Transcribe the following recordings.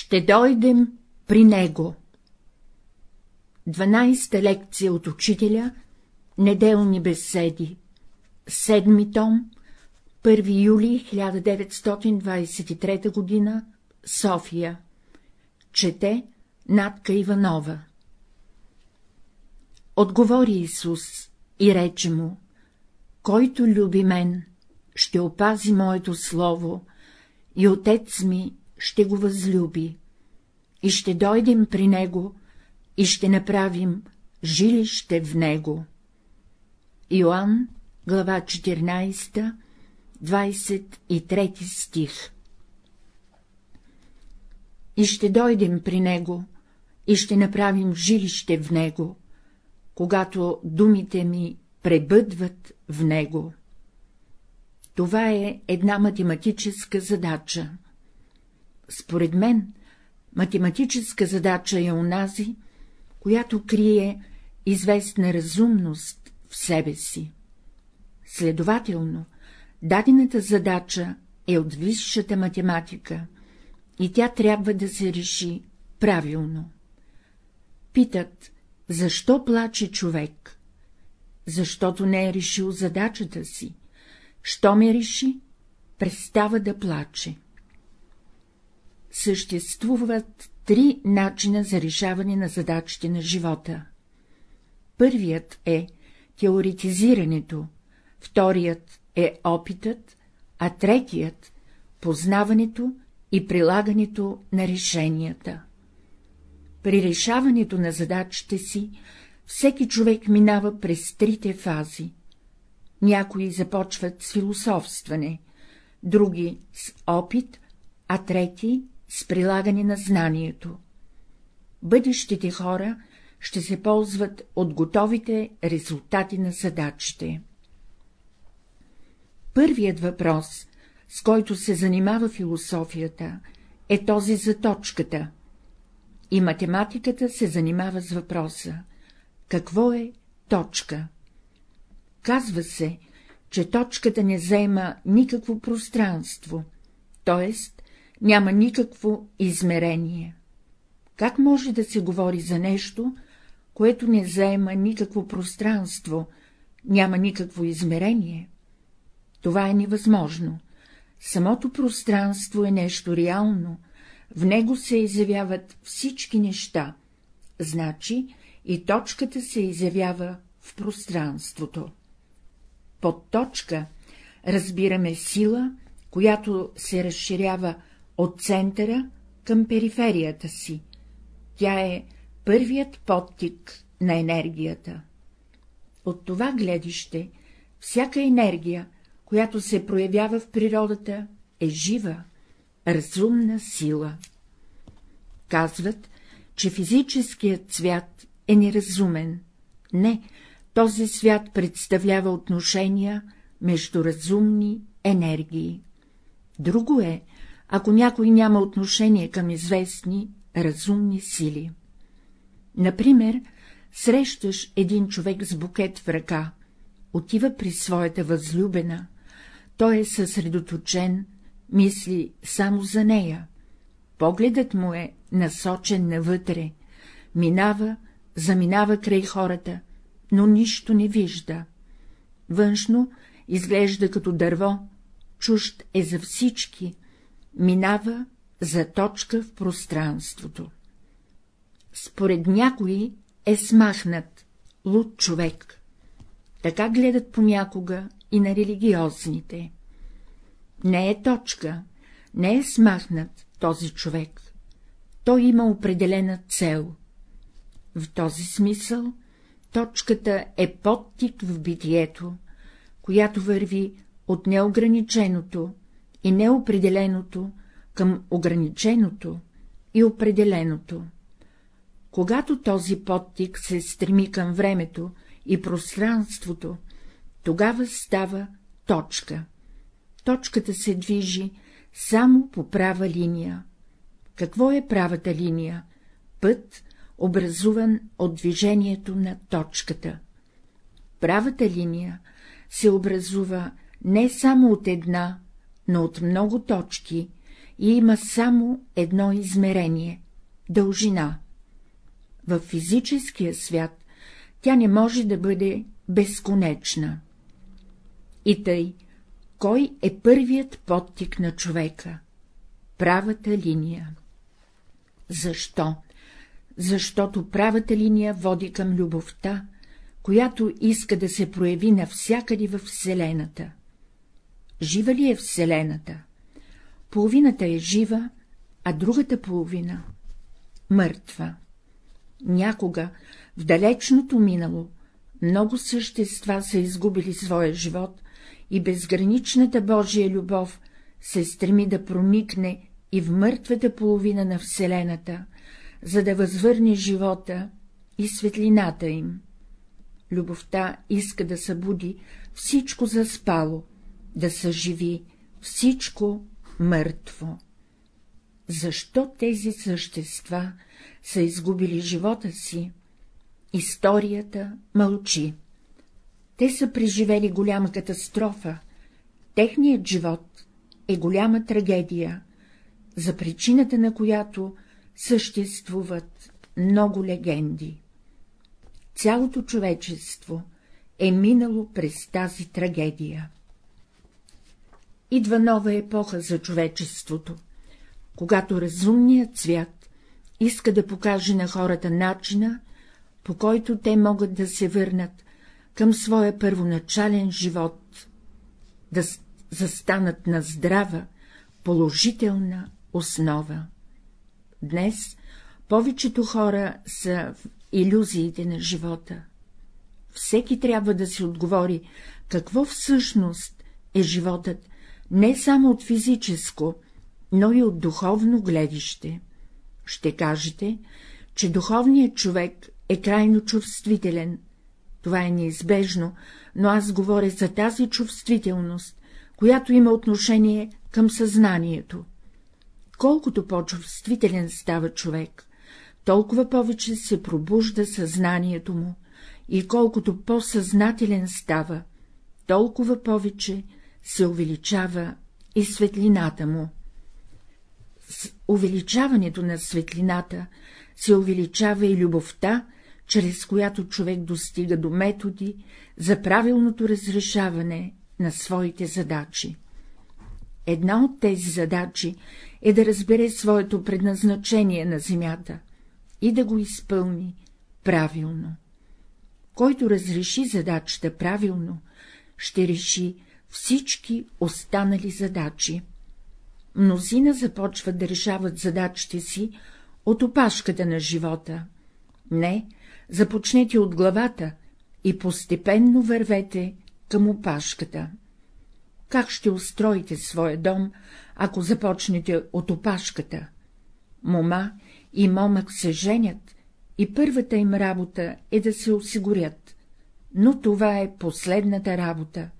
Ще дойдем при него. 12-та лекция от учителя, неделни беседи, седми том, 1 юли 1923 г., София. Чете Натка Иванова. Отговори Исус и рече му, който люби мен, ще опази моето слово, и отец ми ще го възлюби, и ще дойдем при него, и ще направим жилище в него. Йоанн, глава 14, 23 стих И ще дойдем при него, и ще направим жилище в него, когато думите ми пребъдват в него. Това е една математическа задача. Според мен, математическа задача е онази, която крие известна разумност в себе си. Следователно, дадената задача е от висшата математика и тя трябва да се реши правилно. Питат, защо плаче човек? Защото не е решил задачата си. Що ме реши, престава да плаче. Съществуват три начина за решаване на задачите на живота. Първият е теоретизирането, вторият е опитът, а третият — познаването и прилагането на решенията. При решаването на задачите си всеки човек минава през трите фази. Някои започват с философстване, други с опит, а трети с прилагане на знанието. Бъдещите хора ще се ползват от готовите резултати на задачите. Първият въпрос, с който се занимава философията, е този за точката. И математиката се занимава с въпроса — какво е точка? Казва се, че точката не заема никакво пространство, т.е. няма никакво измерение. Как може да се говори за нещо, което не заема никакво пространство, няма никакво измерение? Това е невъзможно. Самото пространство е нещо реално, в него се изявяват всички неща, значи и точката се изявява в пространството. Под точка разбираме сила, която се разширява от центъра към периферията си. Тя е първият подтик на енергията. От това гледище всяка енергия, която се проявява в природата, е жива, разумна сила. Казват, че физическият свят е неразумен. Не, този свят представлява отношения между разумни енергии. Друго е, ако някой няма отношение към известни разумни сили. Например, срещаш един човек с букет в ръка, отива при своята възлюбена, той е съсредоточен, мисли само за нея, погледът му е насочен навътре, минава, заминава край хората, но нищо не вижда. Външно изглежда като дърво, чужд е за всички, минава за точка в пространството. Според някои е смахнат, луд човек. Така гледат понякога и на религиозните. Не е точка, не е смахнат този човек. Той има определена цел. В този смисъл точката е подтик в битието, която върви от неограниченото и неопределеното към ограниченото и определеното. Когато този подтик се стреми към времето и пространството, тогава става точка. Точката се движи само по права линия. Какво е правата линия? Път, образуван от движението на точката. Правата линия се образува не само от една, но от много точки и има само едно измерение — дължина. В физическия свят тя не може да бъде безконечна. И тъй, кой е първият подтик на човека? Правата линия. Защо? Защото правата линия води към любовта, която иска да се прояви навсякъде във Вселената. Жива ли е Вселената? Половината е жива, а другата половина — мъртва. Някога, в далечното минало, много същества са изгубили своя живот и безграничната Божия любов се стреми да проникне и в мъртвата половина на Вселената, за да възвърне живота и светлината им. Любовта иска да събуди всичко заспало, да съживи всичко мъртво. Защо тези същества са изгубили живота си? Историята мълчи. Те са преживели голяма катастрофа, техният живот е голяма трагедия, за причината на която съществуват много легенди. Цялото човечество е минало през тази трагедия. Идва нова епоха за човечеството, когато разумният свят иска да покаже на хората начина, по който те могат да се върнат към своя първоначален живот, да застанат на здрава, положителна основа. Днес повечето хора са в иллюзиите на живота. Всеки трябва да си отговори, какво всъщност е животът, не само от физическо, но и от духовно гледище. Ще кажете, че духовният човек е крайно чувствителен. Това е неизбежно, но аз говоря за тази чувствителност, която има отношение към съзнанието. Колкото по-чувствителен става човек, толкова повече се пробужда съзнанието му, и колкото по-съзнателен става, толкова повече се увеличава и светлината му. С увеличаването на светлината се увеличава и любовта, чрез която човек достига до методи за правилното разрешаване на своите задачи. Една от тези задачи е да разбере своето предназначение на земята и да го изпълни правилно. Който разреши задачата правилно, ще реши всички останали задачи. Мнозина започват да решават задачите си от опашката на живота. Не, започнете от главата и постепенно вървете към опашката. Как ще устроите своя дом, ако започнете от опашката? Мома и момък се женят и първата им работа е да се осигурят, но това е последната работа,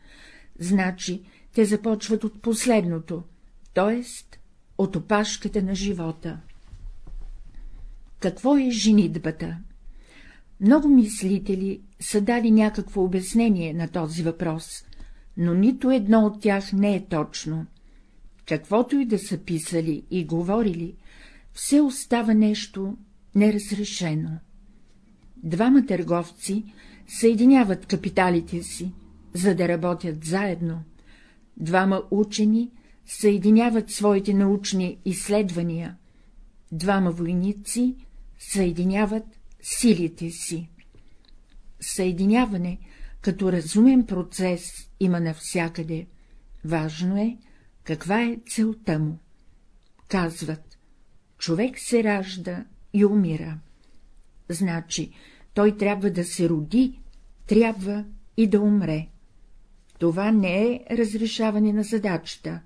значи те започват от последното, т.е. от опашката на живота. Какво е женитбата? Много мислители са дали някакво обяснение на този въпрос, но нито едно от тях не е точно. Каквото и да са писали и говорили, все остава нещо неразрешено. Двама търговци съединяват капиталите си, за да работят заедно. Двама учени съединяват своите научни изследвания. Двама войници съединяват силите си. Съединяване като разумен процес има навсякъде. Важно е, каква е целта му. Казват, човек се ражда и умира. Значи, той трябва да се роди, трябва и да умре. Това не е разрешаване на задачата.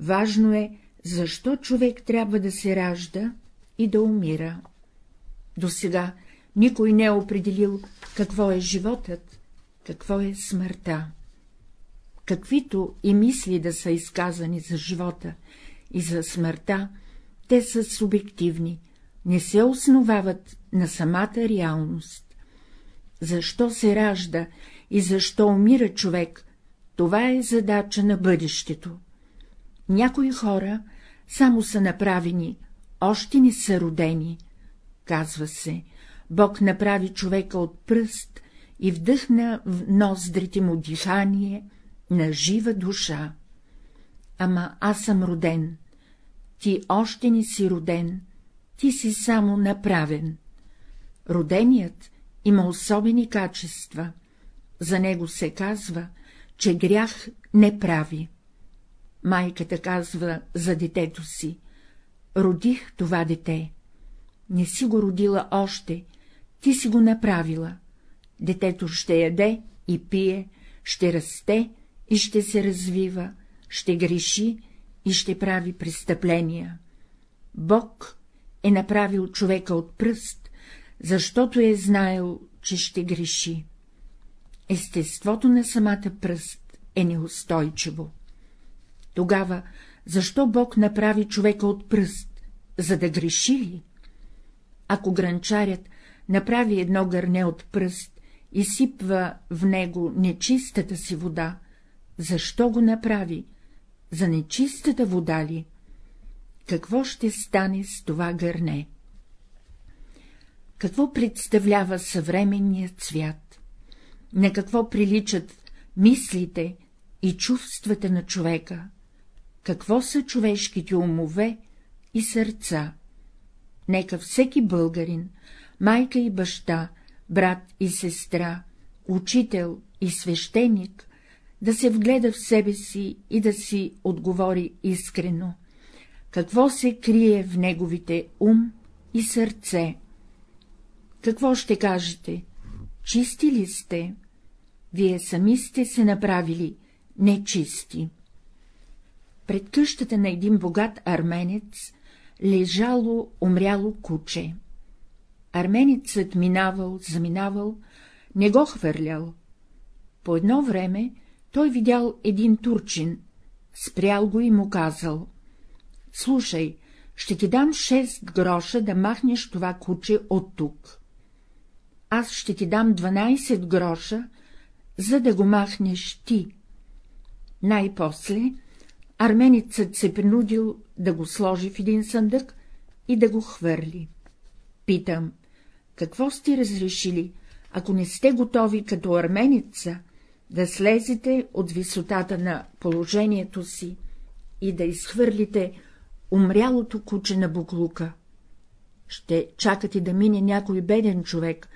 Важно е, защо човек трябва да се ражда и да умира. До сега никой не е определил какво е животът, какво е смъртта. Каквито и мисли да са изказани за живота и за смъртта, те са субективни, не се основават на самата реалност. Защо се ражда и защо умира човек, това е задача на бъдещето. Някои хора само са направени, още не са родени. Казва се, Бог направи човека от пръст и вдъхна в ноздрите му дихание на жива душа. Ама аз съм роден, ти още не си роден, ти си само направен. Роденият има особени качества, за него се казва, че грях не прави. Майката казва за детето си — родих това дете. Не си го родила още, ти си го направила. Детето ще яде и пие, ще расте и ще се развива, ще греши и ще прави престъпления. Бог е направил човека от пръст, защото е знаел, че ще греши. Естеството на самата пръст е неустойчиво. Тогава, защо Бог направи човека от пръст? За да греши ли? Ако гранчарят направи едно гърне от пръст и сипва в него нечистата си вода, защо го направи? За нечистата вода ли? Какво ще стане с това гърне? Какво представлява съвременният свят? На какво приличат мислите и чувствата на човека? Какво са човешките умове и сърца? Нека всеки българин, майка и баща, брат и сестра, учител и свещеник да се вгледа в себе си и да си отговори искрено, какво се крие в неговите ум и сърце. Какво ще кажете? Чисти ли сте? Вие сами сте се направили нечисти. Пред къщата на един богат арменец лежало умряло куче. Арменецът минавал, заминавал, не го хвърлял. По едно време той видял един турчин, спрял го и му казал — Слушай, ще ти дам шест гроша да махнеш това куче от тук. Аз ще ти дам 12 гроша, за да го махнеш ти. Най-после арменицът се принудил да го сложи в един съндък и да го хвърли. Питам, какво сте разрешили, ако не сте готови като арменица да слезете от висотата на положението си и да изхвърлите умрялото куче на буклука? Ще чакате да мине някой беден човек,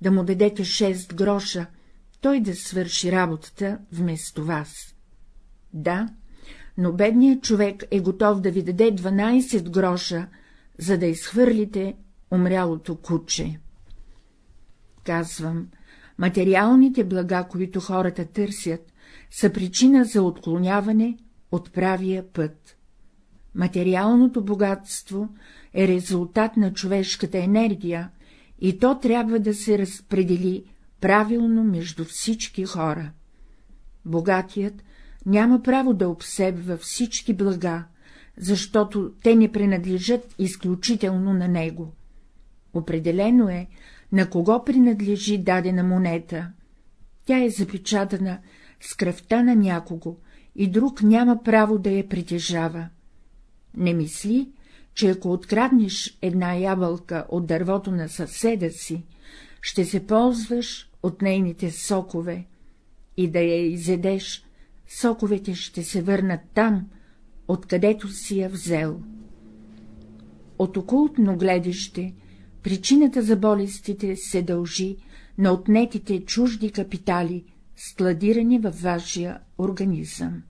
да му дадете шест гроша, той да свърши работата вместо вас. Да, но бедният човек е готов да ви даде 12 гроша, за да изхвърлите умрялото куче. Казвам, материалните блага, които хората търсят, са причина за отклоняване от правия път. Материалното богатство е резултат на човешката енергия и то трябва да се разпредели правилно между всички хора. Богатият няма право да обсебва всички блага, защото те не принадлежат изключително на него. Определено е, на кого принадлежи дадена монета. Тя е запечатана с кръвта на някого и друг няма право да я притежава. Не мисли, че ако откраднеш една ябълка от дървото на съседа си, ще се ползваш от нейните сокове и да я изедеш, соковете ще се върнат там, откъдето си я взел. От окултно гледаще причината за болестите се дължи на отнетите чужди капитали, складирани във вашия организъм.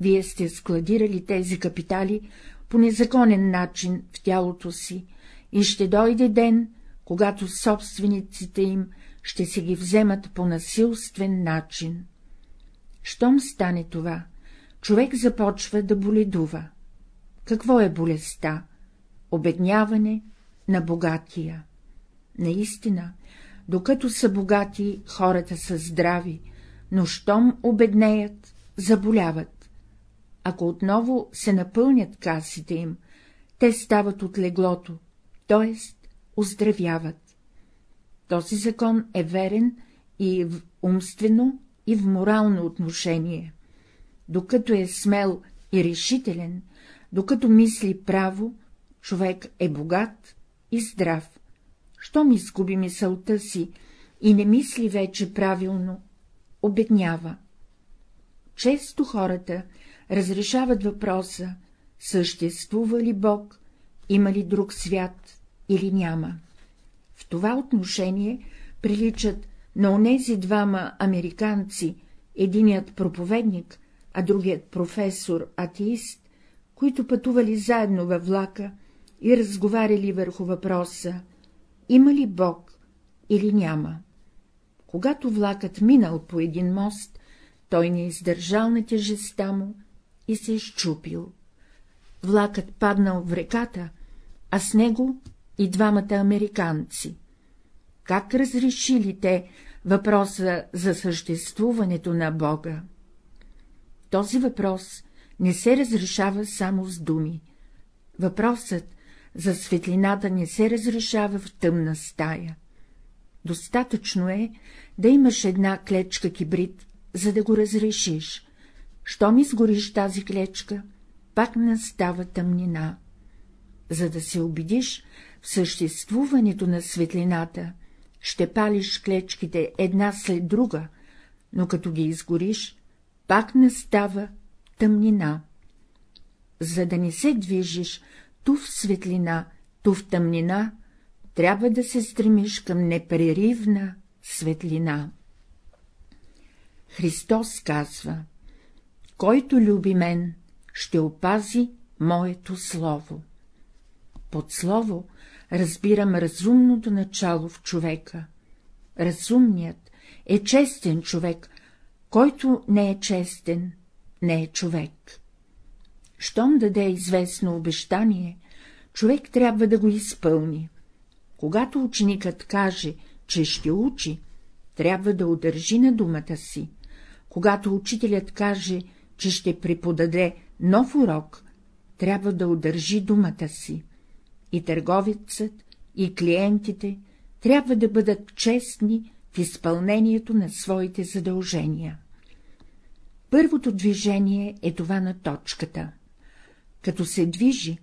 Вие сте складирали тези капитали по незаконен начин в тялото си и ще дойде ден, когато собствениците им ще се ги вземат по насилствен начин. Щом стане това, човек започва да боледува. Какво е болестта? Обедняване на богатия. Наистина, докато са богати, хората са здрави, но щом обеднеят, заболяват. Ако отново се напълнят касите им, те стават от леглото, т.е. оздравяват. Този закон е верен и в умствено, и в морално отношение. Докато е смел и решителен, Докато мисли право, човек е богат и здрав. Щом изгуби мисълта си и не мисли вече правилно, обеднява. Често хората разрешават въпроса, съществува ли Бог, има ли друг свят или няма. В това отношение приличат на онези двама американци, единият проповедник, а другият професор-атеист, които пътували заедно във влака и разговаряли върху въпроса — има ли Бог или няма. Когато влакът минал по един мост, той не издържал на тежестта му и се изчупил. Влакът паднал в реката, а с него и двамата американци. Как разрешили те въпроса за съществуването на Бога? Този въпрос не се разрешава само с думи. Въпросът за светлината не се разрешава в тъмна стая. Достатъчно е да имаш една клечка кибрид, за да го разрешиш. Щом изгориш тази клечка, пак настава тъмнина. За да се убедиш в съществуването на светлината, ще палиш клечките една след друга, но като ги изгориш, пак настава тъмнина. За да не се движиш ту в светлина, ту в тъмнина, трябва да се стремиш към непреривна светлина. Христос казва, който люби мен, ще опази моето слово. Под слово разбирам разумното начало в човека. Разумният е честен човек, който не е честен, не е човек. Щом даде известно обещание, човек трябва да го изпълни. Когато ученикът каже, че ще учи, трябва да удържи на думата си. Когато учителят каже, че ще преподаде нов урок, трябва да удържи думата си. И търговецът, и клиентите трябва да бъдат честни в изпълнението на своите задължения. Първото движение е това на точката. Като се движи,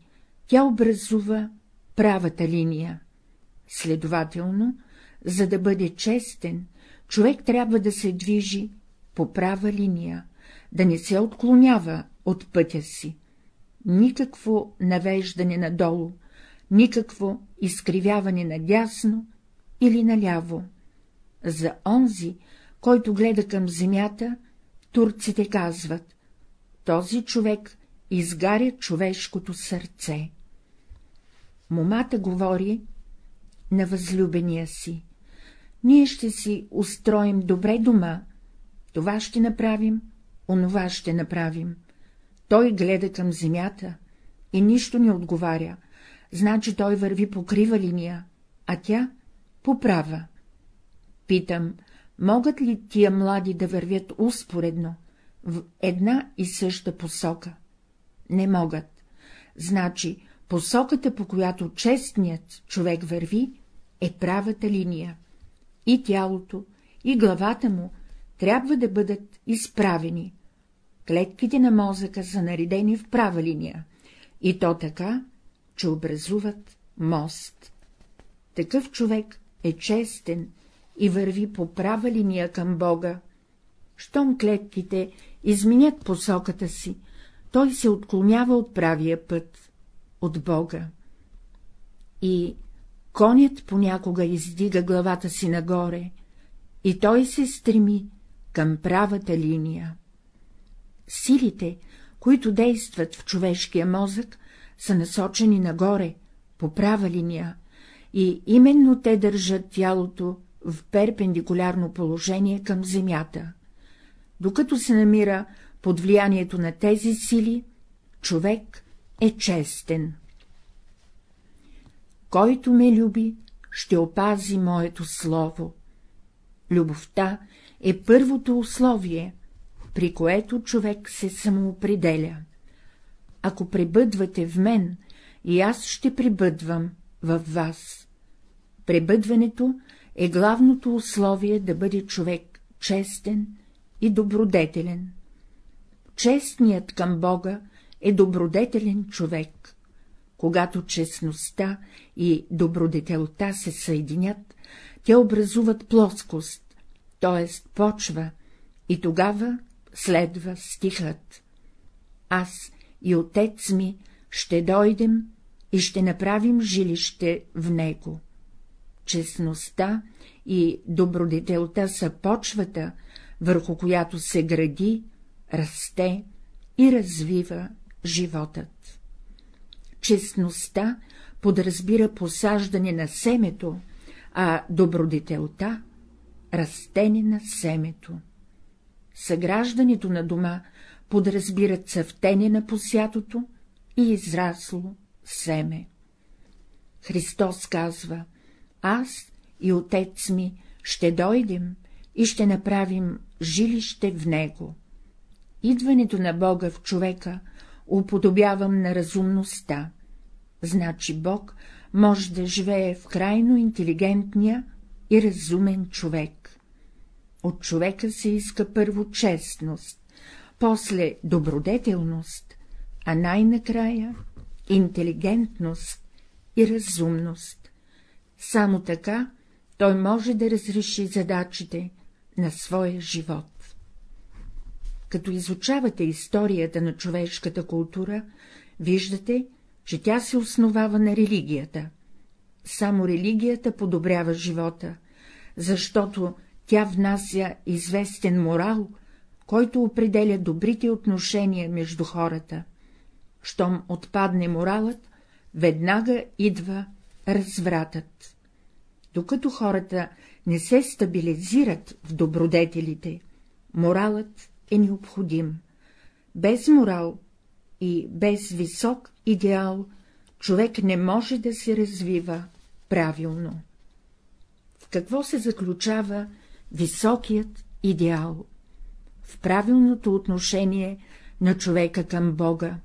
тя образува правата линия. Следователно, за да бъде честен, човек трябва да се движи по права линия, да не се отклонява от пътя си. Никакво навеждане надолу, никакво изкривяване надясно или наляво. За онзи, който гледа към земята, турците казват — този човек изгаря човешкото сърце. Момата говори на възлюбения си. Ние ще си устроим добре дома, това ще направим, онова ще направим. Той гледа към земята и нищо не отговаря, значи той върви по крива линия, а тя поправа. Питам, могат ли тия млади да вървят успоредно, в една и съща посока? Не могат. Значи, посоката, по която честният човек върви, е правата линия. И тялото, и главата му трябва да бъдат изправени. Клетките на мозъка са наредени в права линия, и то така, че образуват мост. Такъв човек е честен и върви по права линия към Бога. Щом клетките изменят посоката си, той се отклонява от правия път, от Бога. И конят понякога издига главата си нагоре, и той се стреми към правата линия. Силите, които действат в човешкия мозък, са насочени нагоре, по права линия, и именно те държат тялото в перпендикулярно положение към земята. Докато се намира под влиянието на тези сили, човек е честен. Който ме люби, ще опази моето слово. Любовта е първото условие, при което човек се самоопределя. Ако пребъдвате в мен, и аз ще пребъдвам във вас. Пребъдването е главното условие да бъде човек честен и добродетелен. Честният към Бога е добродетелен човек. Когато честността и добродетелта се съединят, те образуват плоскост, т.е. почва, и тогава следва стихът. Аз и отец ми ще дойдем и ще направим жилище в него. Честността и добродетелта са почвата, върху която се гради, расте и развива животът. Честността подразбира посаждане на семето, а добродетелта — растене на семето. Съграждането на дома подразбира цъфтене на посятото и израсло семе. Христос казва, аз и отец ми ще дойдем и ще направим жилище в него. Идването на Бога в човека уподобявам на разумността. Значи Бог може да живее в крайно интелигентния и разумен човек. От човека се иска първо честност, после добродетелност, а най-накрая интелигентност и разумност. Само така той може да разреши задачите на своя живот. Като изучавате историята на човешката култура, виждате, че тя се основава на религията. Само религията подобрява живота, защото тя внася известен морал, който определя добрите отношения между хората. Щом отпадне моралът, веднага идва развратът. Докато хората не се стабилизират в добродетелите, моралът е необходим. Без морал и без висок идеал човек не може да се развива правилно. В какво се заключава високият идеал? В правилното отношение на човека към Бога,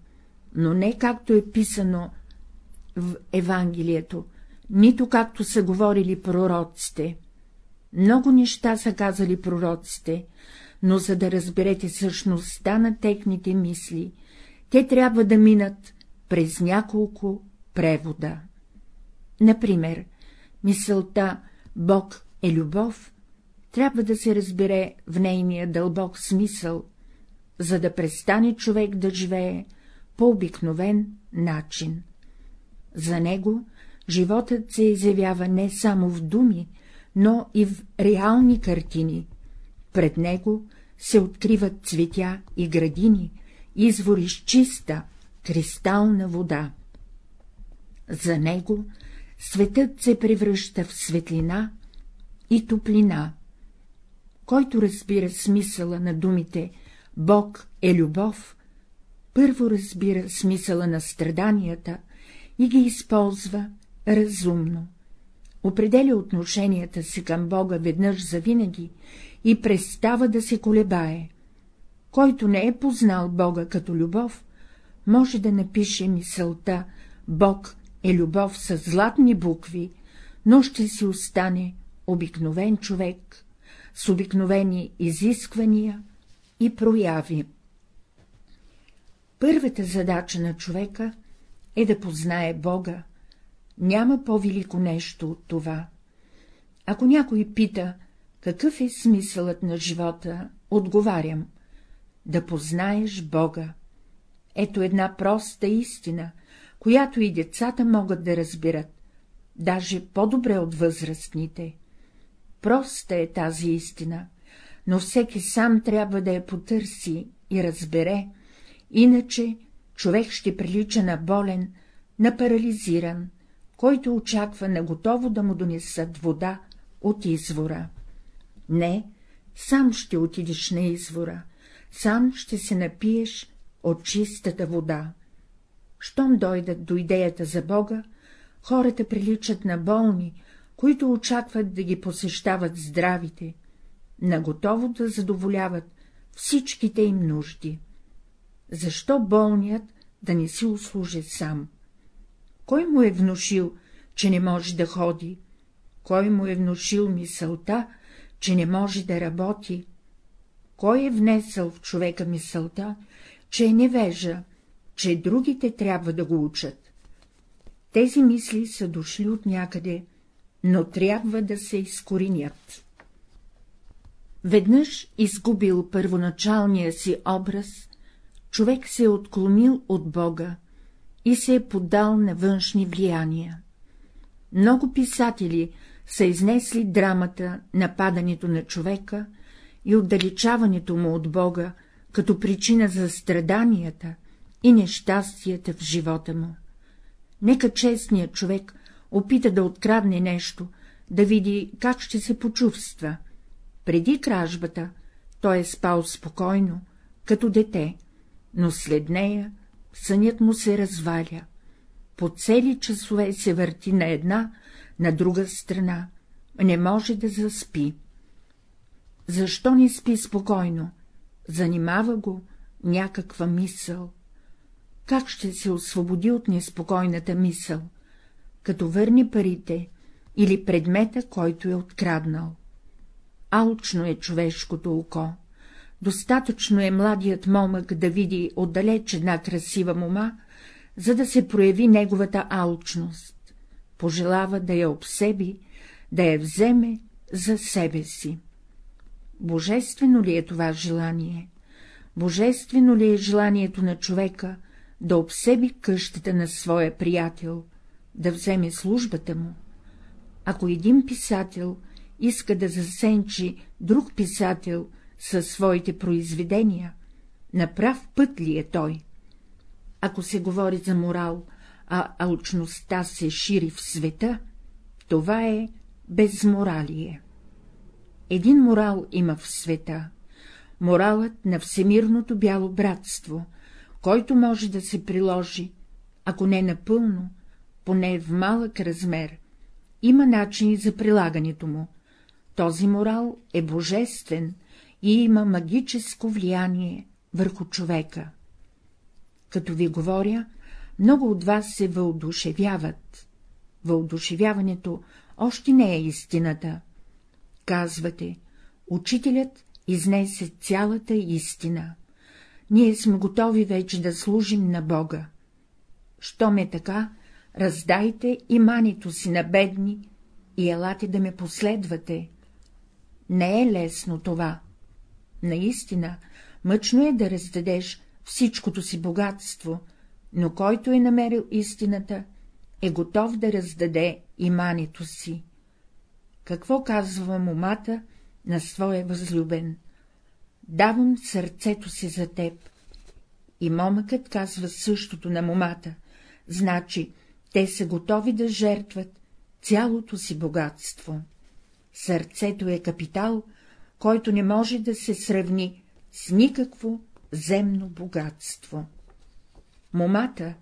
но не както е писано в Евангелието, нито както са говорили пророците. Много неща са казали пророците, но за да разберете същността на техните мисли, те трябва да минат през няколко превода. Например, мисълта Бог е любов трябва да се разбере в нейния дълбок смисъл, за да престане човек да живее по обикновен начин. За него животът се изявява не само в думи, но и в реални картини. Пред него се откриват цветя и градини, извори с чиста, кристална вода. За него светът се превръща в светлина и топлина. Който разбира смисъла на думите Бог е любов, първо разбира смисъла на страданията и ги използва разумно. Определя отношенията си към Бога веднъж завинаги и престава да се колебае. Който не е познал Бога като любов, може да напише мисълта Бог е любов с златни букви, но ще си остане обикновен човек, с обикновени изисквания и прояви. Първата задача на човека е да познае Бога. Няма по-велико нещо от това. Ако някой пита, какъв е смисълът на живота, отговарям — да познаеш Бога. Ето една проста истина, която и децата могат да разбират, даже по-добре от възрастните. Проста е тази истина, но всеки сам трябва да я потърси и разбере, иначе човек ще прилича на болен, на парализиран, който очаква на готово да му донесат вода от извора. Не, сам ще отидеш на извора, сам ще се напиеш от чистата вода. Щом дойдат до идеята за Бога, хората приличат на болни, които очакват да ги посещават здравите, наготово да задоволяват всичките им нужди. Защо болният да не си услужи сам? Кой му е внушил, че не може да ходи? Кой му е внушил мисълта, че не може да работи? Кой е внесъл в човека мисълта, че е невежа че другите трябва да го учат. Тези мисли са дошли от някъде, но трябва да се изкоренят. Веднъж изгубил първоначалния си образ, човек се е отклонил от Бога и се е поддал на външни влияния. Много писатели са изнесли драмата на падането на човека и отдалечаването му от Бога, като причина за страданията и нещастията в живота му. Нека честният човек опита да открадне нещо, да види как ще се почувства. Преди кражбата той е спал спокойно, като дете, но след нея сънят му се разваля. По цели часове се върти на една, на друга страна, не може да заспи. Защо не спи спокойно? Занимава го някаква мисъл. Как ще се освободи от неспокойната мисъл? Като върне парите или предмета, който е откраднал. Алчно е човешкото око. Достатъчно е младият момък да види отдалеч една красива мома, за да се прояви неговата алчност. Пожелава да я обсеби, да я вземе за себе си. Божествено ли е това желание? Божествено ли е желанието на човека да обсеби къщата на своя приятел, да вземе службата му? Ако един писател иска да засенчи друг писател със своите произведения, на прав път ли е той? Ако се говори за морал, а алчността се шири в света, това е безморалие. Един морал има в света — моралът на всемирното бяло братство, който може да се приложи, ако не напълно, поне в малък размер, има начини за прилагането му. Този морал е божествен и има магическо влияние върху човека. Като ви говоря, много от вас се въодушевяват. Въодушевяването още не е истината. Казвате, учителят изнесе цялата истина. Ние сме готови вече да служим на Бога. Що ме така, раздайте имането си на бедни и елате да ме последвате. Не е лесно това. Наистина, мъчно е да раздадеш всичкото си богатство, но който е намерил истината, е готов да раздаде имането си. Какво казва момата на своя възлюбен? Давам сърцето си за теб. И момъкът казва същото на момата, значи те са готови да жертват цялото си богатство. Сърцето е капитал, който не може да се сравни с никакво земно богатство. Момата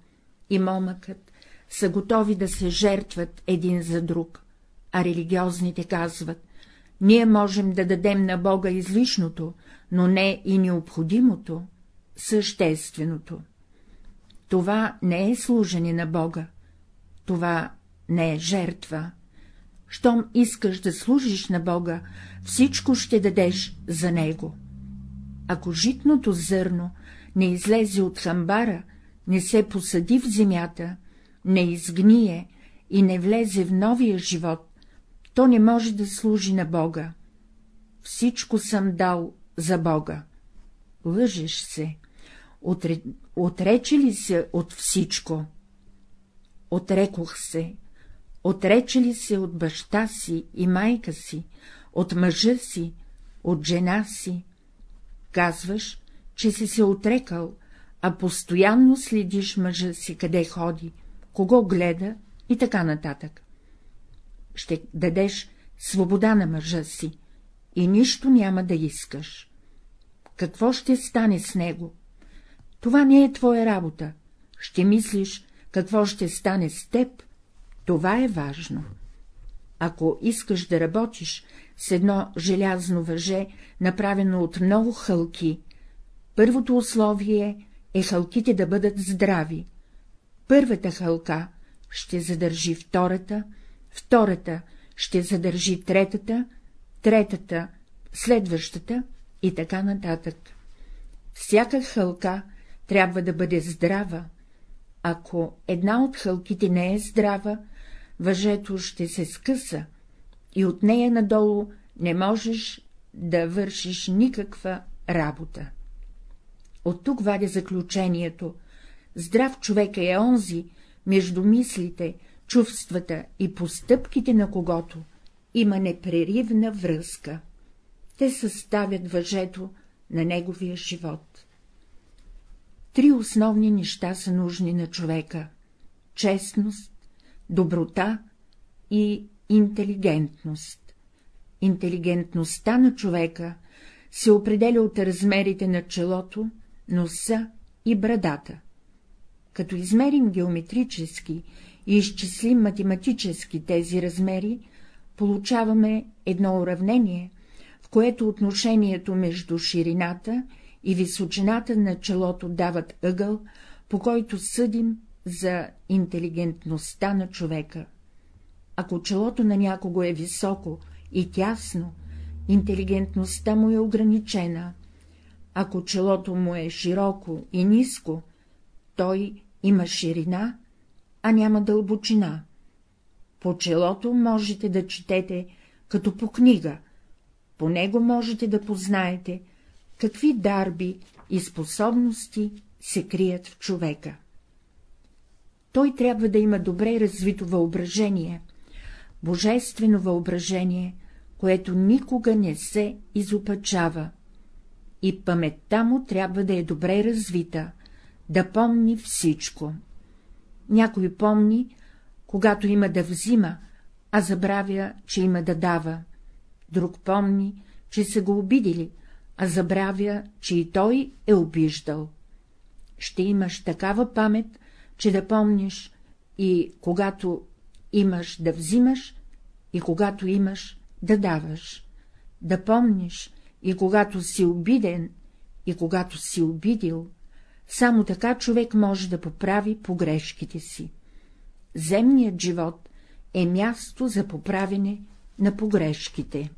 и момъкът са готови да се жертват един за друг, а религиозните казват — ние можем да дадем на Бога излишното, но не и необходимото, същественото. Това не е служене на Бога, това не е жертва. Щом искаш да служиш на Бога, всичко ще дадеш за Него. Ако житното зърно не излезе от хамбара, не се посади в земята, не изгние и не влезе в новия живот, то не може да служи на Бога. Всичко съм дал за Бога. Лъжеш се. Отре... Отрече ли се от всичко? Отрекох се. Отрече ли се от баща си и майка си, от мъжа си, от жена си? Казваш, че си се отрекал, а постоянно следиш мъжа си, къде ходи, кого гледа и така нататък. Ще дадеш свобода на мъжа си и нищо няма да искаш. Какво ще стане с него? Това не е твоя работа. Ще мислиш, какво ще стане с теб, това е важно. Ако искаш да работиш с едно желязно въже, направено от много хълки, първото условие е хълките да бъдат здрави. Първата хълка ще задържи втората, втората ще задържи третата, третата следващата и така нататък. Всяка хълка трябва да бъде здрава. Ако една от хълките не е здрава, въжето ще се скъса и от нея надолу не можеш да вършиш никаква работа. От тук вадя заключението. Здрав човек е онзи, между мислите, чувствата и постъпките на когото има непреривна връзка. Те съставят въжето на неговия живот. Три основни неща са нужни на човека — честност, доброта и интелигентност. Интелигентността на човека се определя от размерите на челото, носа и брадата. Като измерим геометрически и изчислим математически тези размери, получаваме едно уравнение, в което отношението между ширината и височината на челото дават ъгъл, по който съдим за интелигентността на човека. Ако челото на някого е високо и тясно, интелигентността му е ограничена, ако челото му е широко и ниско, той има ширина, а няма дълбочина. По челото можете да четете като по книга, по него можете да познаете, какви дарби и способности се крият в човека. Той трябва да има добре развито въображение, божествено въображение, което никога не се изопачава. И паметта му трябва да е добре развита, да помни всичко. Някой помни, когато има да взима, а забравя, че има да дава. Друг помни, че са го обидили, а забравя, че и той е обиждал. Ще имаш такава памет, че да помниш и когато имаш да взимаш, и когато имаш да даваш, да помниш и когато си обиден, и когато си обидил, само така човек може да поправи погрешките си. Земният живот е място за поправене на погрешките.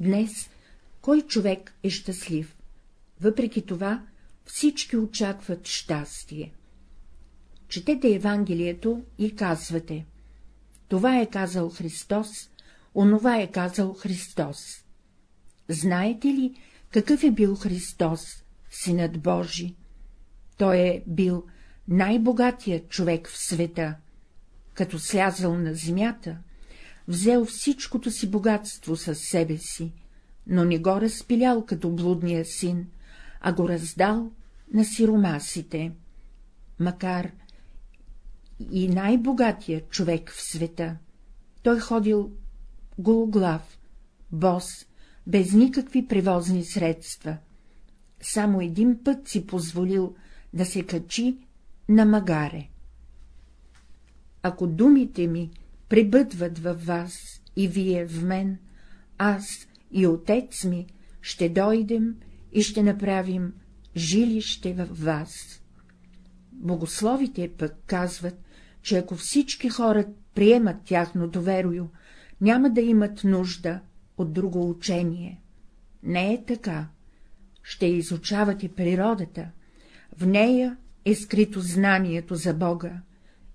Днес кой човек е щастлив? Въпреки това всички очакват щастие. Четете Евангелието и казвате — това е казал Христос, онова е казал Христос. Знаете ли, какъв е бил Христос, Синът Божи? Той е бил най-богатият човек в света. Като слязал на земята, взел всичкото си богатство със себе си, но не го разпилял като блудния син, а го раздал на сиромасите. Макар и най-богатият човек в света, той ходил гологлав, бос, без никакви превозни средства. Само един път си позволил да се качи на магаре. Ако думите ми пребъдват във вас и вие в мен, аз и отец ми ще дойдем и ще направим жилище във вас. Богословите пък казват, че ако всички хора приемат тяхното верою, няма да имат нужда от друго учение. Не е така. Ще изучавате природата, в нея е скрито знанието за Бога,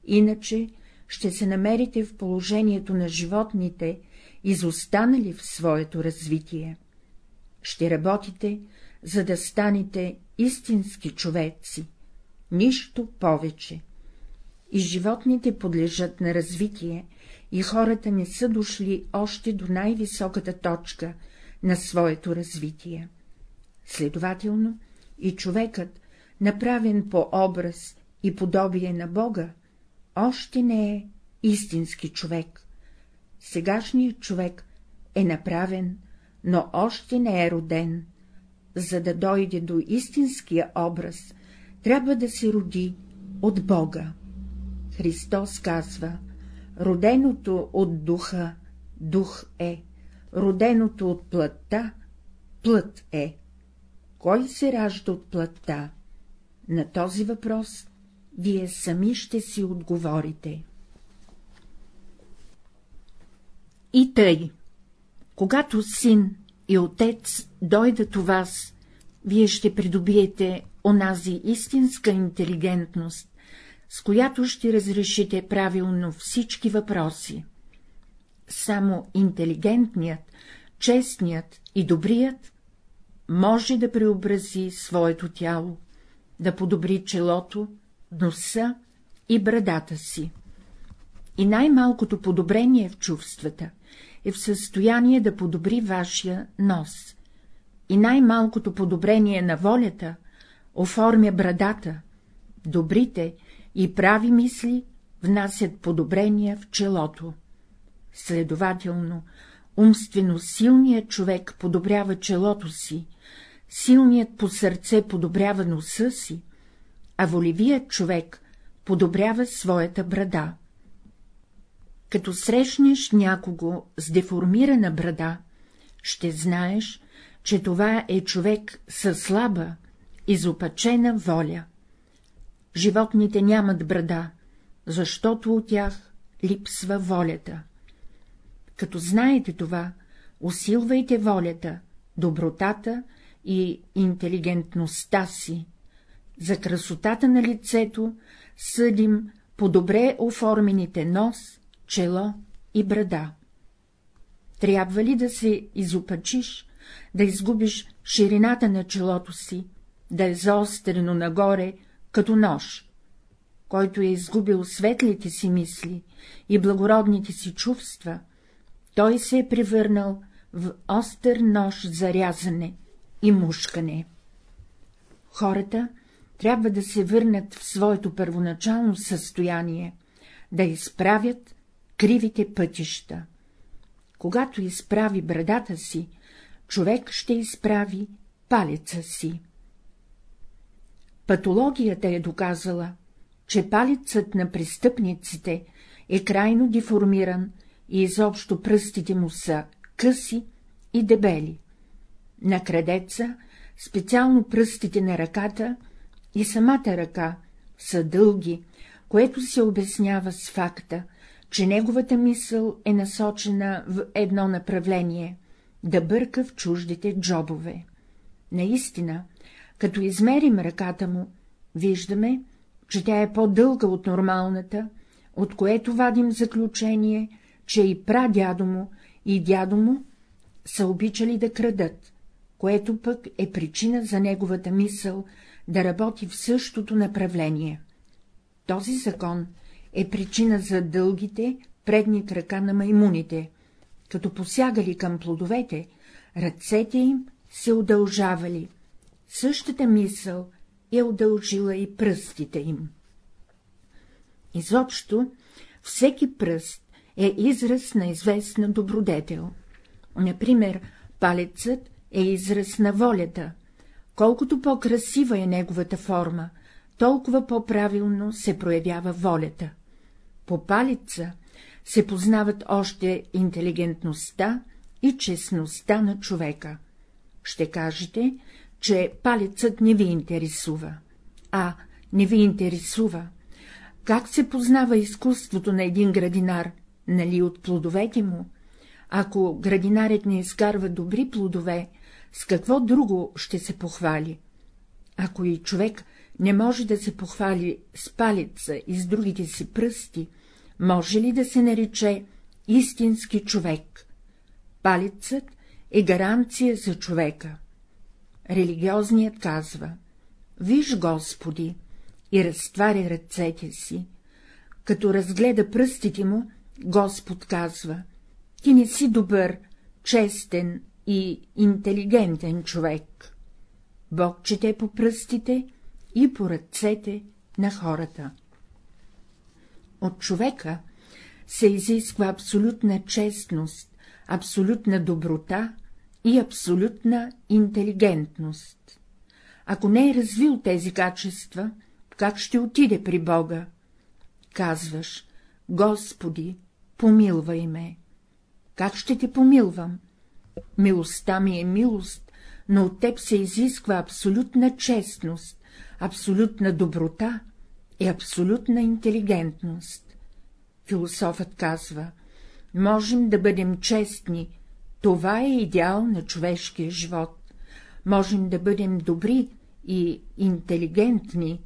иначе ще се намерите в положението на животните, изостанали в своето развитие. Ще работите, за да станете истински човеци, нищо повече. И животните подлежат на развитие, и хората не са дошли още до най-високата точка на своето развитие. Следователно, и човекът, направен по образ и подобие на Бога, още не е истински човек. Сегашният човек е направен, но още не е роден. За да дойде до истинския образ, трябва да се роди от Бога. Христос казва, роденото от духа, дух е, роденото от плътта, плът е. Кой се ражда от плътта? На този въпрос вие сами ще си отговорите. И тъй, когато син и отец дойдат у вас вие ще придобиете онази истинска интелигентност, с която ще разрешите правилно всички въпроси. Само интелигентният, честният и добрият може да преобрази своето тяло, да подобри челото, носа и брадата си. И най-малкото подобрение в чувствата е в състояние да подобри вашия нос. И най-малкото подобрение на волята оформя брадата, добрите и прави мисли внасят подобрения в челото. Следователно, умствено силният човек подобрява челото си, силният по сърце подобрява носа си, а волевият човек подобрява своята брада. Като срещнеш някого с деформирана брада, ще знаеш, че това е човек със слаба, изопачена воля. Животните нямат брада, защото от тях липсва волята. Като знаете това, усилвайте волята, добротата и интелигентността си. За красотата на лицето съдим по добре оформените нос, чело и брада. Трябва ли да се изопачиш, да изгубиш ширината на челото си, да е заострено нагоре, като нож? Който е изгубил светлите си мисли и благородните си чувства, той се е превърнал в остър нож за рязане и мушкане. Хората трябва да се върнат в своето първоначално състояние, да изправят кривите пътища. Когато изправи брадата си, човек ще изправи палеца си. Патологията е доказала, че палецът на престъпниците е крайно деформиран и изобщо пръстите му са къси и дебели. На крадеца специално пръстите на ръката и самата ръка са дълги, което се обяснява с факта, че неговата мисъл е насочена в едно направление — да бърка в чуждите джобове. Наистина, като измерим ръката му, виждаме, че тя е по-дълга от нормалната, от което вадим заключение, че и прадядо му, и дядо му са обичали да крадат, което пък е причина за неговата мисъл да работи в същото направление. Този закон е причина за дългите предни крака на маймуните, като посягали към плодовете, ръцете им се удължавали, същата мисъл е удължила и пръстите им. Изобщо всеки пръст е израз на известна добродетел. Например, палецът е израз на волята. Колкото по-красива е неговата форма, толкова по-правилно се проявява волята. По палеца се познават още интелигентността и честността на човека. Ще кажете, че палецът не ви интересува. А, не ви интересува. Как се познава изкуството на един градинар, нали от плодовете му? Ако градинарят не изкарва добри плодове, с какво друго ще се похвали? Ако и човек не може да се похвали с палеца и с другите си пръсти, може ли да се нарече истински човек? Палецът е гаранция за човека. Религиозният казва — Виж, Господи, и разтваря ръцете си. Като разгледа пръстите му, Господ казва — Ти не си добър, честен и интелигентен човек. Бог чете по пръстите и по ръцете на хората. От човека се изисква абсолютна честност, абсолютна доброта и абсолютна интелигентност. Ако не е развил тези качества, как ще отиде при Бога? Казваш, Господи, помилвай ме. Как ще те помилвам? Милостта ми е милост, но от теб се изисква абсолютна честност, абсолютна доброта и абсолютна интелигентност. Философът казва, можем да бъдем честни, това е идеал на човешкия живот. можем да бъдем добри и интелигентни,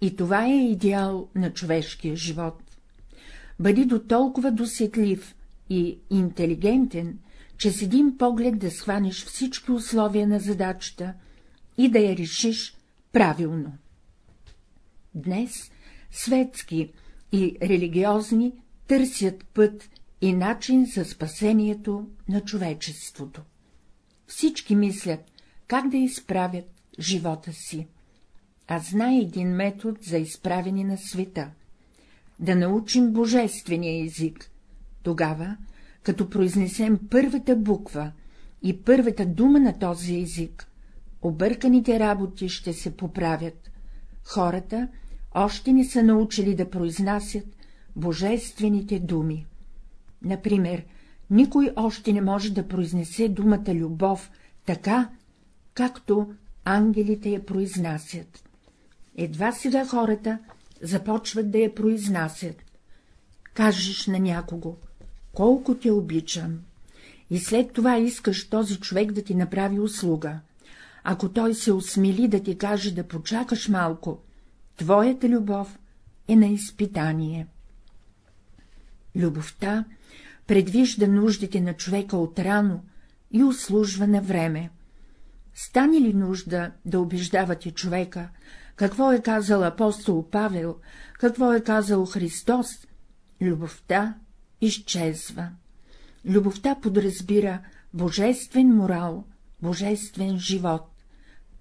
и това е идеал на човешкия живот. Бъди до толкова досетлив и интелигентен, че с един поглед да схванеш всички условия на задачата и да я решиш правилно. Днес светски и религиозни търсят път и начин за спасението на човечеството. Всички мислят, как да изправят живота си. А знае един метод за изправени на света — да научим божествения език. Тогава, като произнесем първата буква и първата дума на този език, обърканите работи ще се поправят. Хората още не са научили да произнасят божествените думи. Например, никой още не може да произнесе думата любов така, както ангелите я произнасят. Едва сега хората започват да я произнасят. Кажеш на някого, колко те обичам, и след това искаш този човек да ти направи услуга. Ако той се осмели да ти каже да почакаш малко, твоята любов е на изпитание. Любовта предвижда нуждите на човека отрано и услужва на време. Стане ли нужда да убеждавате човека, какво е казал апостол Павел, какво е казал Христос, любовта изчезва. Любовта подразбира божествен морал, божествен живот.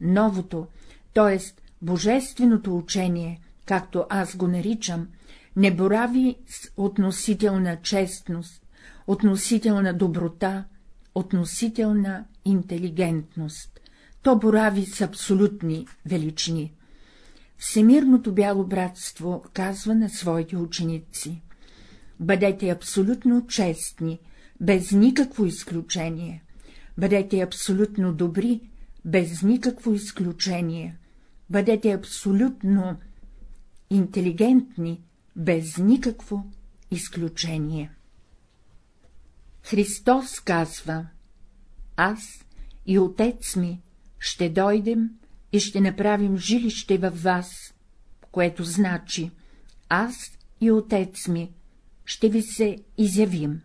Новото, т.е. божественото учение, както аз го наричам, не борави с относителна честност, относителна доброта, относителна интелигентност. То борави с абсолютни величини. Всемирното бяло братство казва на своите ученици — бъдете абсолютно честни, без никакво изключение, бъдете абсолютно добри, без никакво изключение, бъдете абсолютно интелигентни, без никакво изключение. Христос казва, аз и отец ми ще дойдем и ще направим жилище във вас, което значи, аз и отец ми ще ви се изявим.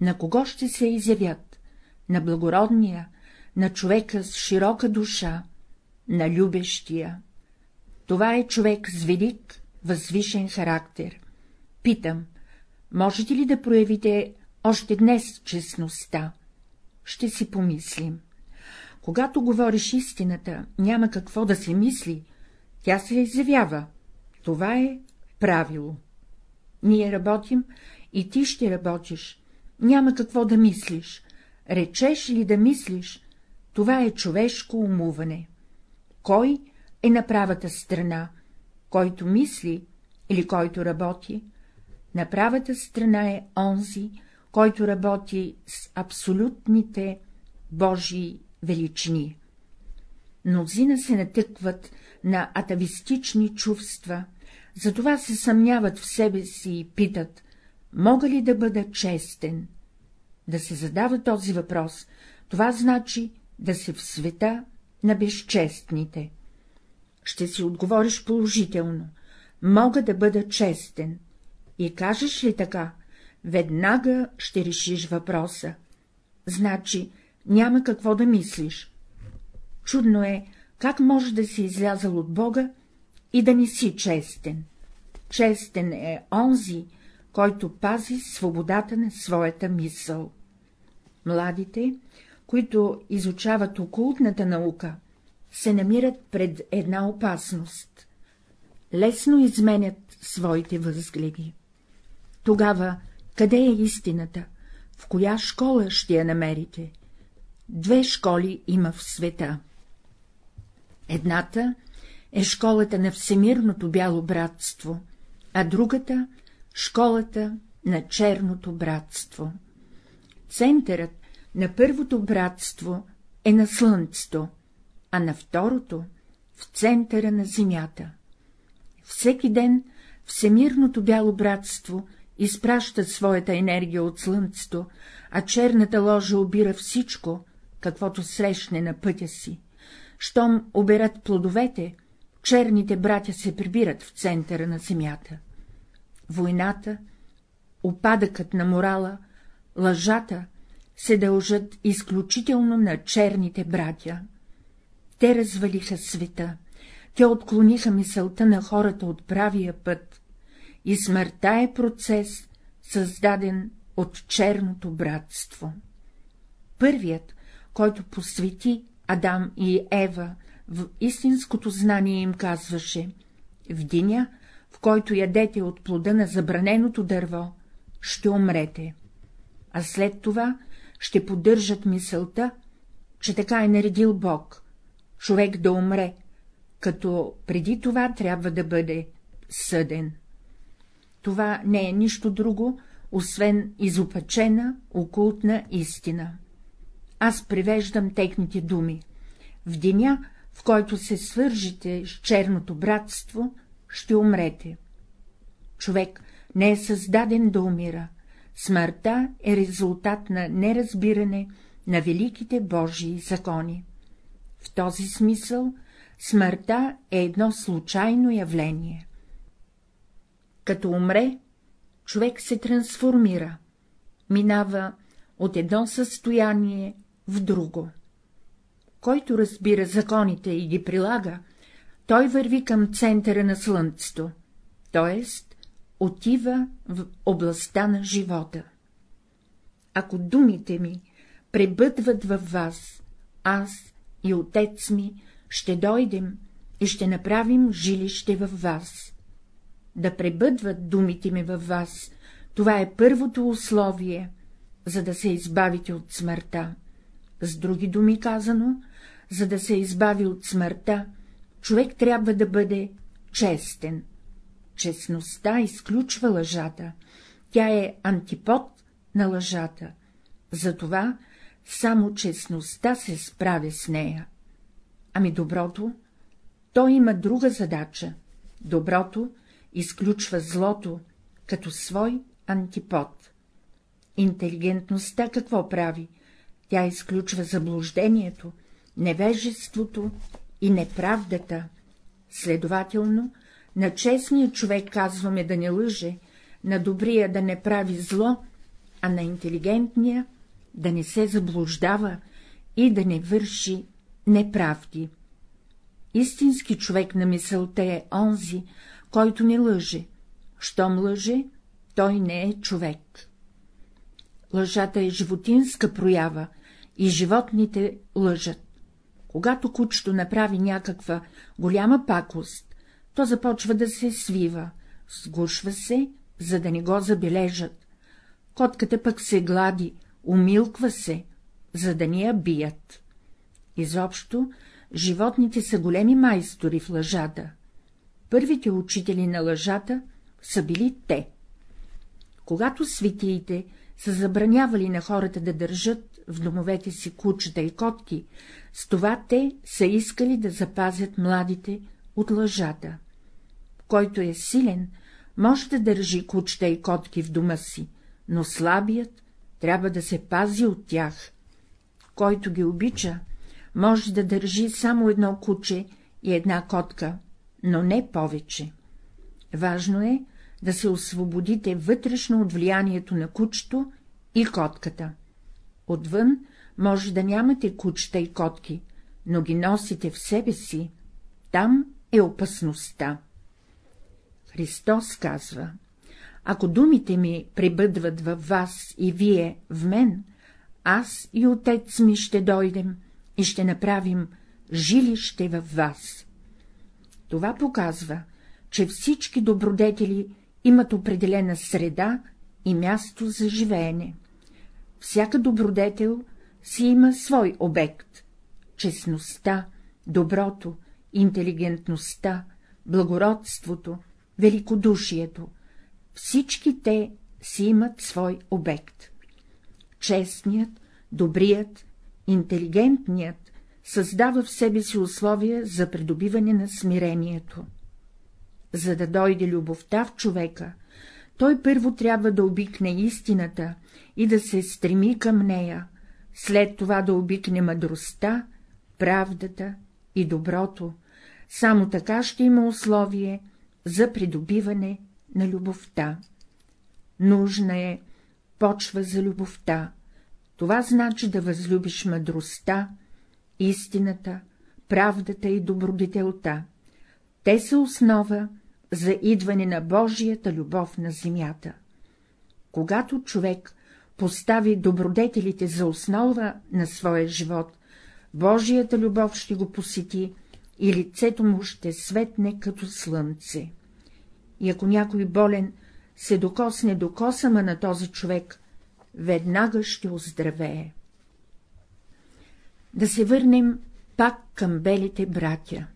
На кого ще се изявят? На благородния, на човека с широка душа, на любещия. Това е човек с велик, възвишен характер. Питам, можете ли да проявите още днес честността? Ще си помислим. Когато говориш истината, няма какво да се мисли, тя се изявява. Това е правило. Ние работим и ти ще работиш. Няма какво да мислиш. Речеш ли да мислиш, това е човешко умуване. Кой е на правата страна, който мисли или който работи? На правата страна е онзи, който работи с абсолютните Божии величини. Мнозина се натъкват на атавистични чувства, затова се съмняват в себе си и питат, мога ли да бъда честен? Да се задава този въпрос, това значи да се в света на безчестните. Ще си отговориш положително, мога да бъда честен. И кажеш ли така, веднага ще решиш въпроса. Значи, няма какво да мислиш. Чудно е, как може да си излязал от Бога и да не си честен. Честен е онзи, който пази свободата на своята мисъл. Младите, които изучават окултната наука, се намират пред една опасност. Лесно изменят своите възгледи. Тогава къде е истината? В коя школа ще я намерите? Две школи има в света. Едната е школата на Всемирното бяло братство, а другата — школата на Черното братство. Центърът на първото братство е на Слънцето, а на второто — в центъра на Земята. Всеки ден Всемирното бяло братство изпраща своята енергия от Слънцето, а черната ложа обира всичко, каквото срещне на пътя си. Щом оберат плодовете, черните братя се прибират в центъра на земята. Войната, опадъкът на морала, лъжата се дължат изключително на черните братя. Те развалиха света, те отклониха мисълта на хората от правия път, и смъртта е процес, създаден от черното братство. Първият, който посвети Адам и Ева в истинското знание им казваше — в деня, в който ядете от плода на забраненото дърво, ще умрете. А след това ще поддържат мисълта, че така е наредил Бог — човек да умре, като преди това трябва да бъде съден. Това не е нищо друго, освен изопачена, окултна истина. Аз превеждам техните думи. В деня, в който се свържите с черното братство, ще умрете. Човек не е създаден да умира. Смъртта е резултат на неразбиране на великите Божии закони. В този смисъл смъртта е едно случайно явление. Като умре, човек се трансформира, минава от едно състояние в друго. Който разбира законите и ги прилага, той върви към центъра на слънцето, т.е. отива в областта на живота. Ако думите ми пребъдват във вас, аз и отец ми ще дойдем и ще направим жилище във вас. Да пребъдват думите ми във вас, това е първото условие, за да се избавите от смъртта. С други думи казано, за да се избави от смъртта, човек трябва да бъде честен. Честността изключва лъжата, тя е антипод на лъжата, затова само честността се справя с нея. Ами доброто? То има друга задача. Доброто изключва злото като свой антипод. Интелигентността какво прави? Тя изключва заблуждението, невежеството и неправдата. Следователно, на честния човек казваме да не лъже, на добрия да не прави зло, а на интелигентния да не се заблуждава и да не върши неправди. Истински човек на мисълта е онзи, който не лъже. Щом лъже, той не е човек. Лъжата е животинска проява и животните лъжат. Когато кучето направи някаква голяма пакост, то започва да се свива, сгушва се, за да не го забележат. Котката пък се глади, умилква се, за да ни я бият. Изобщо, животните са големи майстори в лъжата. Първите учители на лъжата са били те. Когато светиите са забранявали на хората да държат в домовете си кучета и котки, с това те са искали да запазят младите от лъжата. Който е силен, може да държи кучета и котки в дома си, но слабият трябва да се пази от тях. Който ги обича, може да държи само едно куче и една котка, но не повече. Важно е да се освободите вътрешно от влиянието на кучето и котката. Отвън може да нямате кучета и котки, но ги носите в себе си, там е опасността. Христос казва, ако думите ми пребъдват във вас и вие в мен, аз и отец ми ще дойдем и ще направим жилище във вас. Това показва, че всички добродетели имат определена среда и място за живеене. Всяка добродетел си има свой обект — честността, доброто, интелигентността, благородството, великодушието. Всички те си имат свой обект. Честният, добрият, интелигентният създава в себе си условия за придобиване на смирението. За да дойде любовта в човека, той първо трябва да обикне истината и да се стреми към нея, след това да обикне мъдростта, правдата и доброто, само така ще има условие за придобиване на любовта. Нужна е почва за любовта. Това значи да възлюбиш мъдростта, истината, правдата и добродетелта. Те са основа за идване на Божията любов на земята. Когато човек постави добродетелите за основа на своя живот, Божията любов ще го посети и лицето му ще светне като слънце. И ако някой болен се докосне до косама на този човек, веднага ще оздравее. Да се върнем пак към белите братя.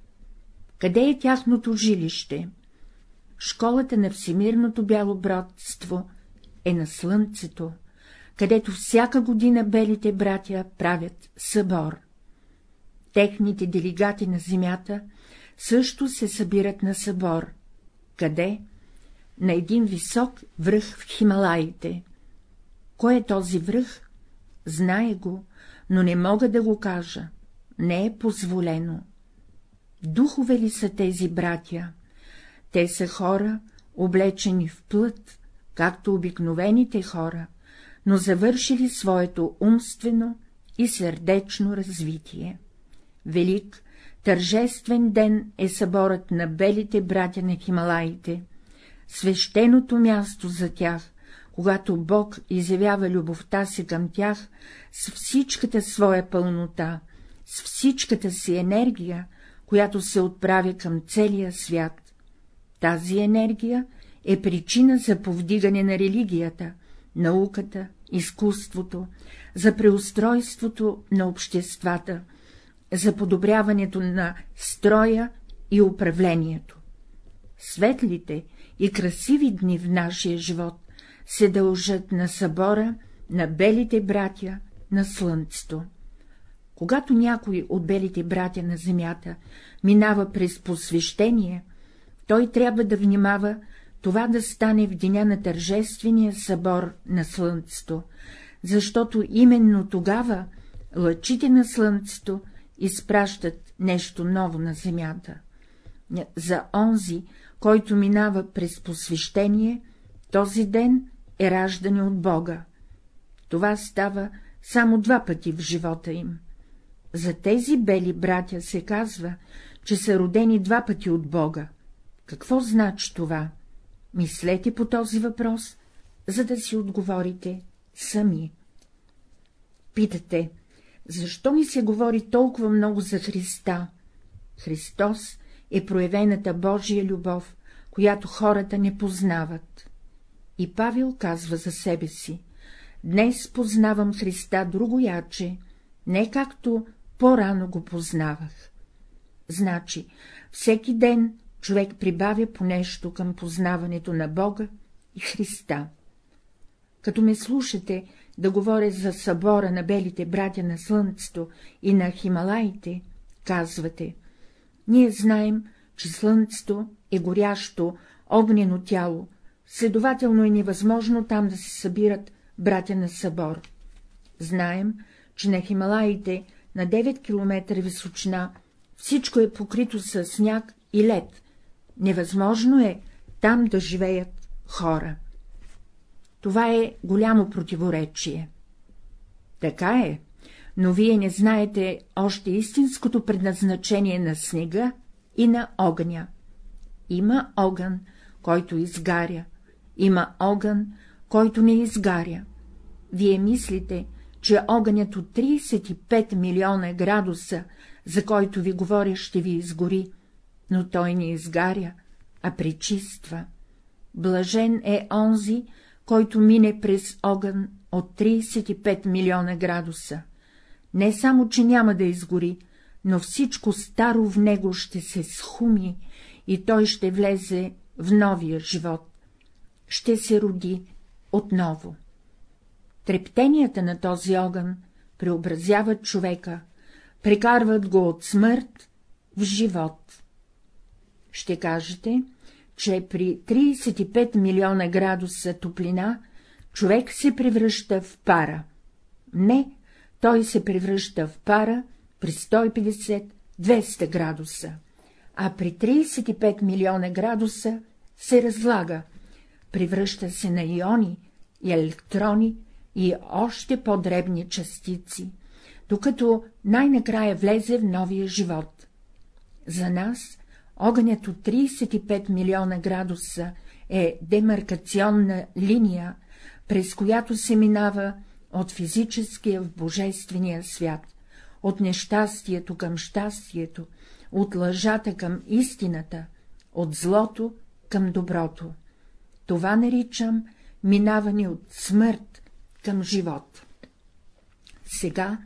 Къде е тяхното жилище? Школата на Всемирното бяло братство е на слънцето, където всяка година белите братя правят събор. Техните делегати на земята също се събират на събор. Къде? На един висок връх в Хималаите. Кой е този връх? Знае го, но не мога да го кажа. Не е позволено. Духове ли са тези братя? Те са хора, облечени в плът, както обикновените хора, но завършили своето умствено и сърдечно развитие. Велик, тържествен ден е съборът на белите братя на Хималаите, свещеното място за тях, когато Бог изявява любовта си към тях с всичката своя пълнота, с всичката си енергия, която се отправя към целия свят. Тази енергия е причина за повдигане на религията, науката, изкуството, за преустройството на обществата, за подобряването на строя и управлението. Светлите и красиви дни в нашия живот се дължат на събора на белите братя на слънцето. Когато някой от белите братя на земята минава през посвещение, той трябва да внимава това да стане в деня на тържествения събор на слънцето, защото именно тогава лъчите на слънцето изпращат нещо ново на земята. За онзи, който минава през посвещение, този ден е раждане от Бога. Това става само два пъти в живота им. За тези бели братя се казва, че са родени два пъти от Бога. Какво значи това? Мислете по този въпрос, за да си отговорите сами. Питате, защо ми се говори толкова много за Христа? Христос е проявената Божия любов, която хората не познават. И Павел казва за себе си — днес познавам Христа другояче, не както по-рано го познавах. Значи, всеки ден човек прибавя по нещо към познаването на Бога и Христа. Като ме слушате да говоря за събора на белите братя на Слънцето и на Хималаите, казвате, ние знаем, че Слънцето е горящо, огнено тяло, следователно е невъзможно там да се събират братя на събор. Знаем, че на Хималаите на 9 км височина всичко е покрито с сняг и лед, невъзможно е там да живеят хора. Това е голямо противоречие. Така е, но вие не знаете още истинското предназначение на снега и на огъня. Има огън, който изгаря, има огън, който не изгаря. Вие мислите, че огънят от 35 милиона градуса, за който ви говоря, ще ви изгори, но той не изгаря, а пречиства. Блажен е онзи, който мине през огън от 35 милиона градуса. Не само, че няма да изгори, но всичко старо в него ще се схуми и той ще влезе в новия живот. Ще се роди отново. Трептенията на този огън преобразяват човека, прекарват го от смърт в живот. Ще кажете, че при 35 милиона градуса топлина човек се превръща в пара. Не, той се превръща в пара при 150-200 градуса, а при 35 милиона градуса се разлага, превръща се на иони и електрони и още по-дребни частици, докато най-накрая влезе в новия живот. За нас огънят от 35 милиона градуса е демаркационна линия, през която се минава от физическия в божествения свят, от нещастието към щастието, от лъжата към истината, от злото към доброто. Това наричам минаване от смърт към живот. Сега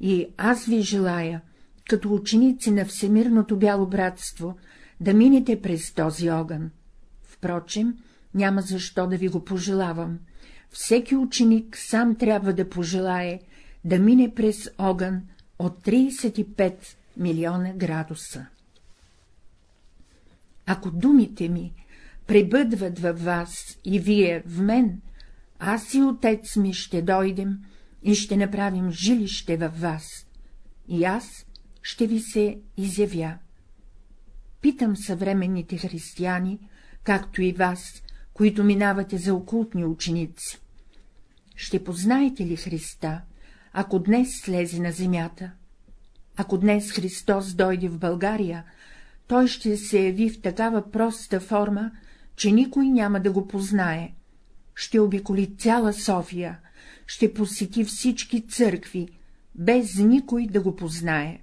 и аз ви желая, като ученици на Всемирното бяло братство, да минете през този огън. Впрочем, няма защо да ви го пожелавам. Всеки ученик сам трябва да пожелае да мине през огън от 35 милиона градуса. Ако думите ми пребъдват във вас и вие в мен, аз и отец ми ще дойдем и ще направим жилище във вас, и аз ще ви се изявя. Питам съвременните християни, както и вас, които минавате за окултни ученици. Ще познаете ли Христа, ако днес слезе на земята? Ако днес Христос дойде в България, той ще се яви в такава проста форма, че никой няма да го познае. Ще обиколи цяла София, ще посети всички църкви, без никой да го познае.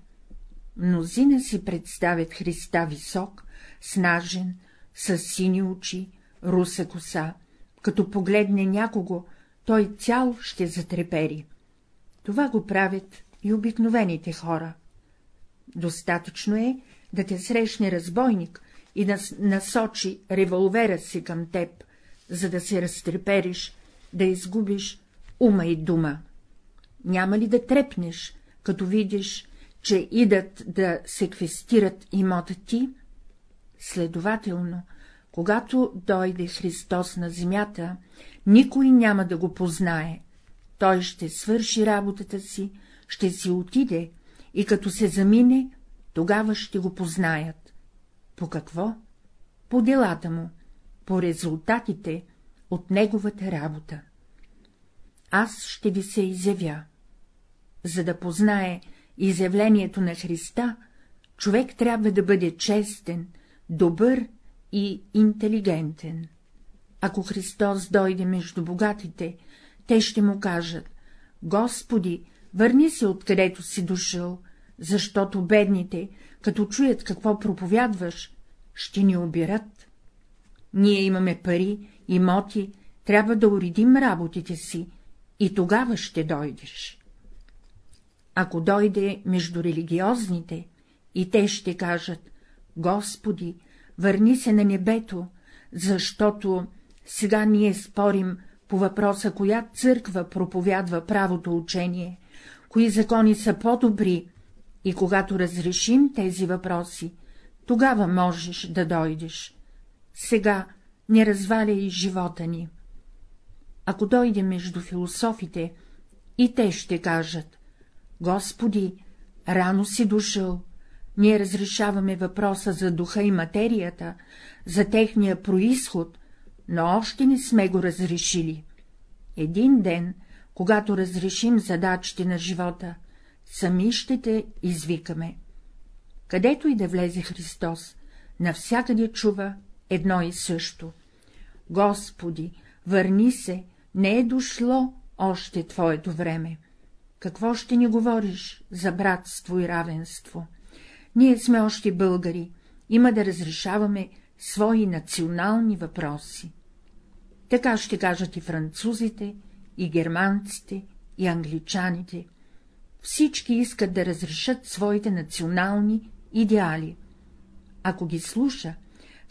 Мнозина си представят Христа висок, снажен, с сини очи, руса коса, като погледне някого, той цял ще затрепери. Това го правят и обикновените хора. Достатъчно е да те срещне разбойник и да насочи револвера си към теб, за да се разтрепериш, да изгубиш ума и дума. Няма ли да трепнеш, като видиш, че идат да секвестират имота ти? Следователно, когато дойде Христос на земята, никой няма да го познае. Той ще свърши работата си, ще си отиде и като се замине, тогава ще го познаят. По какво? По делата му, по резултатите от неговата работа. Аз ще ви се изявя. За да познае изявлението на Христа, човек трябва да бъде честен, добър и интелигентен. Ако Христос дойде между богатите, те ще му кажат — Господи, върни се откъдето си дошъл, защото бедните, като чуят какво проповядваш, ще ни обират. Ние имаме пари, имоти, трябва да уредим работите си, и тогава ще дойдеш. Ако дойде между религиозните, и те ще кажат — Господи, върни се на небето, защото сега ние спорим по въпроса, коя църква проповядва правото учение, кои закони са по-добри, и когато разрешим тези въпроси, тогава можеш да дойдеш. Сега не разваляй живота ни. Ако дойде между философите, и те ще кажат — Господи, рано си дошъл, ние разрешаваме въпроса за духа и материята, за техния происход, но още не сме го разрешили. Един ден, когато разрешим задачите на живота, сами ще те извикаме. Където и да влезе Христос, навсякъде чува едно и също. Господи, върни се, не е дошло още Твоето време. Какво ще ни говориш за братство и равенство? Ние сме още българи, има да разрешаваме свои национални въпроси. Така ще кажат и французите, и германците, и англичаните. Всички искат да разрешат своите национални идеали. Ако ги слуша,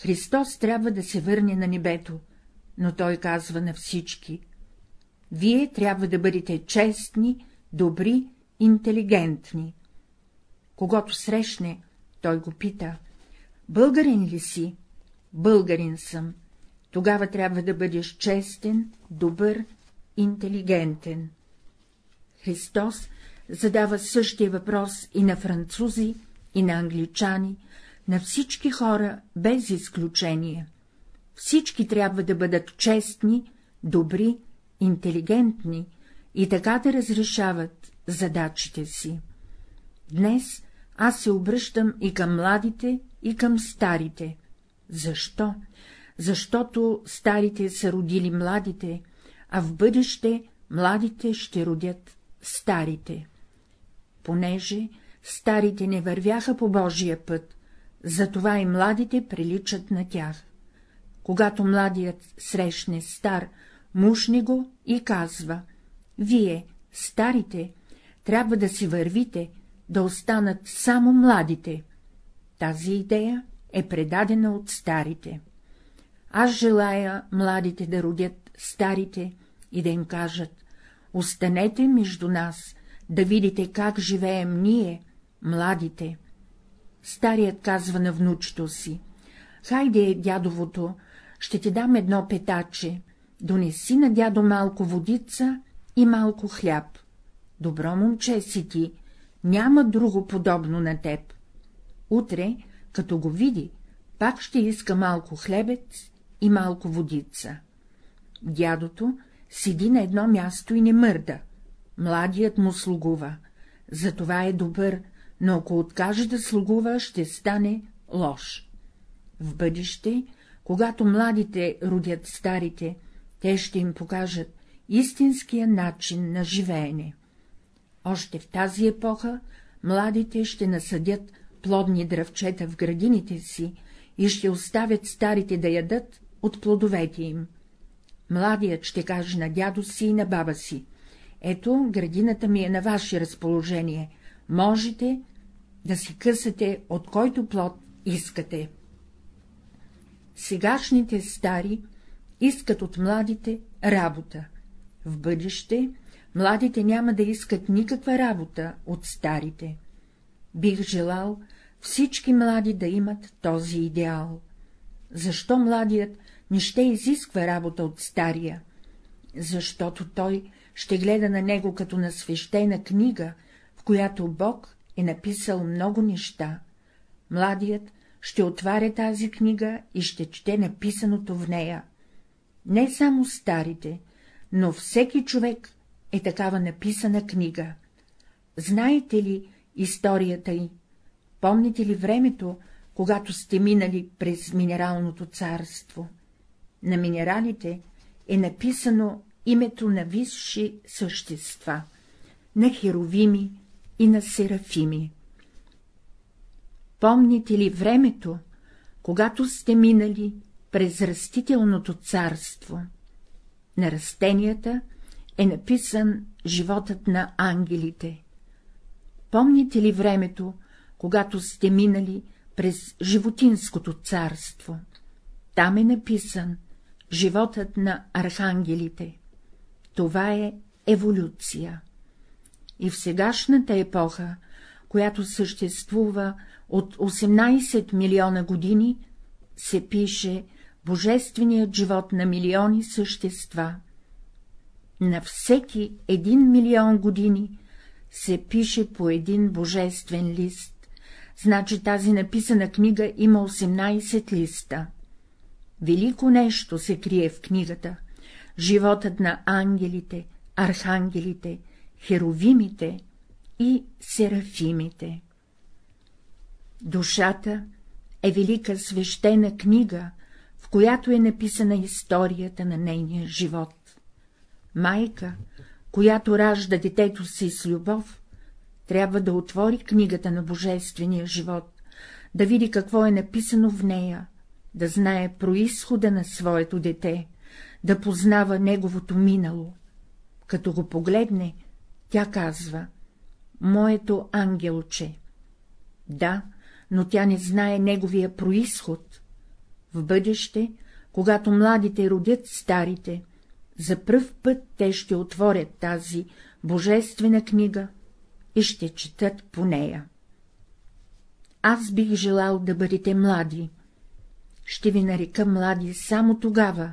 Христос трябва да се върне на небето, но той казва на всички — вие трябва да бъдете честни, добри, интелигентни. Когато срещне, той го пита — българин ли си? Българин съм. Тогава трябва да бъдеш честен, добър, интелигентен. Христос задава същия въпрос и на французи, и на англичани, на всички хора без изключение. Всички трябва да бъдат честни, добри, интелигентни и така да разрешават задачите си. Днес аз се обръщам и към младите, и към старите. Защо? Защото старите са родили младите, а в бъдеще младите ще родят старите. Понеже старите не вървяха по Божия път, затова и младите приличат на тях. Когато младият срещне стар, мушни го и казва — вие, старите, трябва да си вървите, да останат само младите. Тази идея е предадена от старите. Аз желая младите да родят старите и да им кажат — останете между нас, да видите как живеем ние, младите. Старият казва на внучето си — хайде, дядовото, ще ти дам едно петаче, донеси на дядо малко водица и малко хляб. Добро момче си ти, няма друго подобно на теб. Утре, като го види, пак ще иска малко хлебец и малко водица. Дядото седи на едно място и не мърда. Младият му слугува. Затова е добър, но ако откаже да слугува, ще стане лош. В бъдеще, когато младите родят старите, те ще им покажат истинския начин на живеене. Още в тази епоха младите ще насъдят плодни дръвчета в градините си и ще оставят старите да ядат от плодовете им. Младият ще каже на дядо си и на баба си — ето, градината ми е на ваше разположение, можете да си късате от който плод искате. Сегашните стари искат от младите работа. В бъдеще младите няма да искат никаква работа от старите. Бих желал всички млади да имат този идеал. Защо младият не ще изисква работа от стария? Защото той ще гледа на него като на свещена книга, в която Бог е написал много неща. Младият ще отваря тази книга и ще чете написаното в нея. Не само старите, но всеки човек е такава написана книга. Знаете ли историята й? Помните ли времето, когато сте минали през минералното царство? На минералите е написано името на висши същества, на херовими и на серафими. Помните ли времето, когато сте минали през растителното царство? На растенията е написан животът на ангелите. Помните ли времето, когато сте минали през животинското царство? Там е написан животът на архангелите. Това е еволюция. И в сегашната епоха, която съществува от 18 милиона години, се пише Божественият живот на милиони същества. На всеки един милион години се пише по един божествен лист, значи тази написана книга има 18 листа. Велико нещо се крие в книгата — животът на ангелите, архангелите, херовимите и серафимите. Душата е велика свещена книга, в която е написана историята на нейния живот. Майка, която ражда детето си с любов, трябва да отвори книгата на Божествения живот, да види какво е написано в нея, да знае происхода на своето дете, да познава неговото минало. Като го погледне, тя казва — моето ангелче. Да, но тя не знае неговия происход. В бъдеще, когато младите родят старите, за пръв път те ще отворят тази божествена книга и ще четат по нея. Аз бих желал да бъдете млади. Ще ви нарека млади само тогава,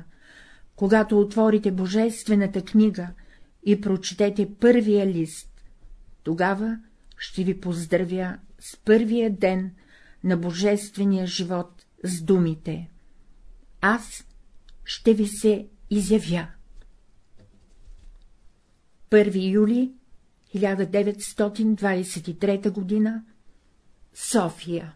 когато отворите божествената книга и прочетете първия лист. Тогава ще ви поздравя с първия ден на божествения живот с думите. Аз ще ви се изявя. 1 юли 1923 г. София